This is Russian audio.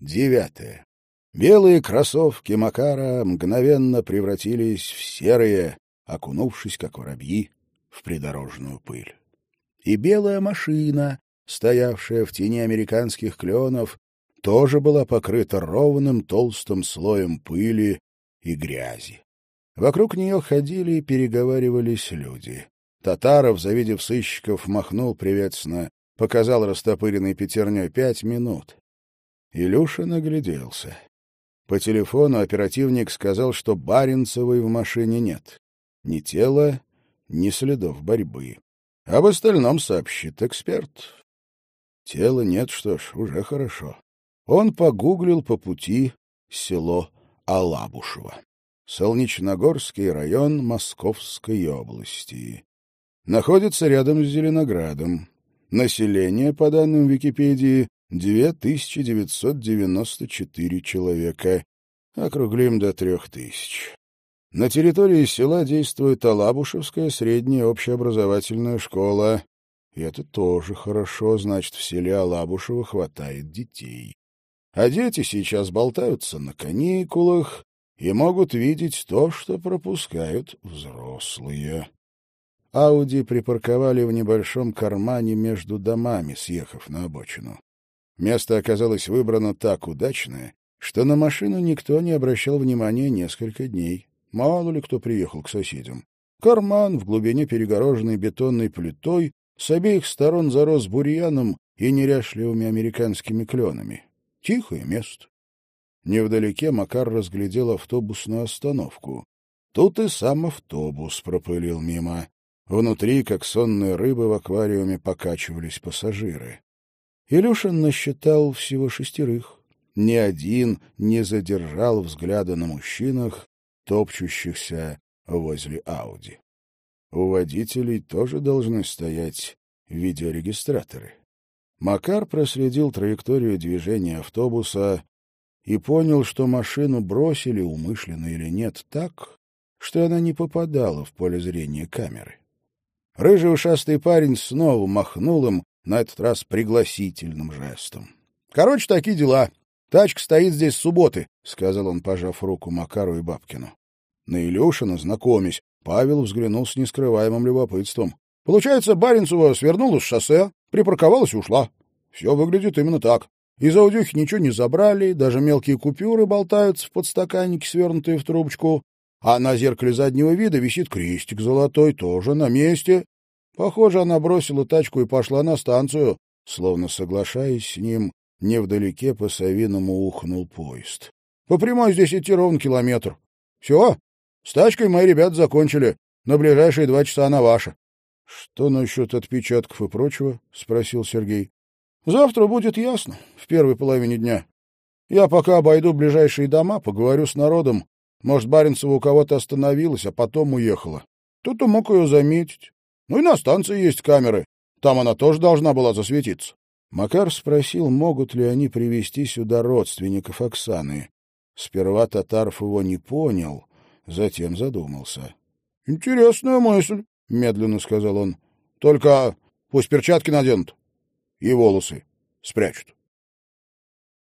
Девятое. Белые кроссовки Макара мгновенно превратились в серые, окунувшись, как воробьи, в придорожную пыль. И белая машина, стоявшая в тени американских кленов, тоже была покрыта ровным толстым слоем пыли и грязи. Вокруг нее ходили и переговаривались люди. Татаров, завидев сыщиков, махнул приветственно, показал растопыренной пятерней пять минут. Илюша нагляделся. По телефону оперативник сказал, что Баренцевой в машине нет. Ни тела, ни следов борьбы. Об остальном сообщит эксперт. Тела нет, что ж, уже хорошо. Он погуглил по пути село Алабушево. Солнечногорский район Московской области. Находится рядом с Зеленоградом. Население, по данным Википедии, 2994 человека. Округлим до 3000. На территории села действует Алабушевская средняя общеобразовательная школа. И это тоже хорошо, значит, в селе Алабушево хватает детей. А дети сейчас болтаются на каникулах и могут видеть то, что пропускают взрослые. Ауди припарковали в небольшом кармане между домами, съехав на обочину. Место оказалось выбрано так удачно, что на машину никто не обращал внимания несколько дней. Мало ли кто приехал к соседям. Карман в глубине перегороженной бетонной плитой с обеих сторон зарос бурьяном и неряшливыми американскими кленами. Тихое место. Невдалеке Макар разглядел автобусную остановку. Тут и сам автобус пропылил мимо. Внутри, как сонные рыбы в аквариуме, покачивались пассажиры. Илюшин насчитал всего шестерых. Ни один не задержал взгляда на мужчинах, топчущихся возле Ауди. У водителей тоже должны стоять видеорегистраторы. Макар проследил траекторию движения автобуса и понял, что машину бросили, умышленно или нет, так, что она не попадала в поле зрения камеры. Рыжий ушастый парень снова махнул им, на этот раз пригласительным жестом. — Короче, такие дела. Тачка стоит здесь с субботы, — сказал он, пожав руку Макару и Бабкину. На Илюшина, знакомясь, Павел взглянул с нескрываемым любопытством. — Получается, Баренцева свернула с шоссе, припарковалась и ушла. Все выглядит именно так. Из аудюхи ничего не забрали, даже мелкие купюры болтаются в подстаканнике, свернутые в трубочку. А на зеркале заднего вида висит крестик золотой, тоже на месте. Похоже, она бросила тачку и пошла на станцию. Словно соглашаясь с ним, невдалеке по Савиному ухнул поезд. По прямой здесь идти ровно километр. Все, с тачкой мои ребята закончили. На ближайшие два часа она ваша. — Что насчет отпечатков и прочего? — спросил Сергей. — Завтра будет ясно, в первой половине дня. Я пока обойду ближайшие дома, поговорю с народом. Может, Баренцева у кого-то остановилась, а потом уехала. Кто-то мог ее заметить. Ну и на станции есть камеры. Там она тоже должна была засветиться. Макар спросил, могут ли они привести сюда родственников Оксаны. Сперва Татаров его не понял, затем задумался. — Интересная мысль, — медленно сказал он. — Только пусть перчатки наденут и волосы спрячут.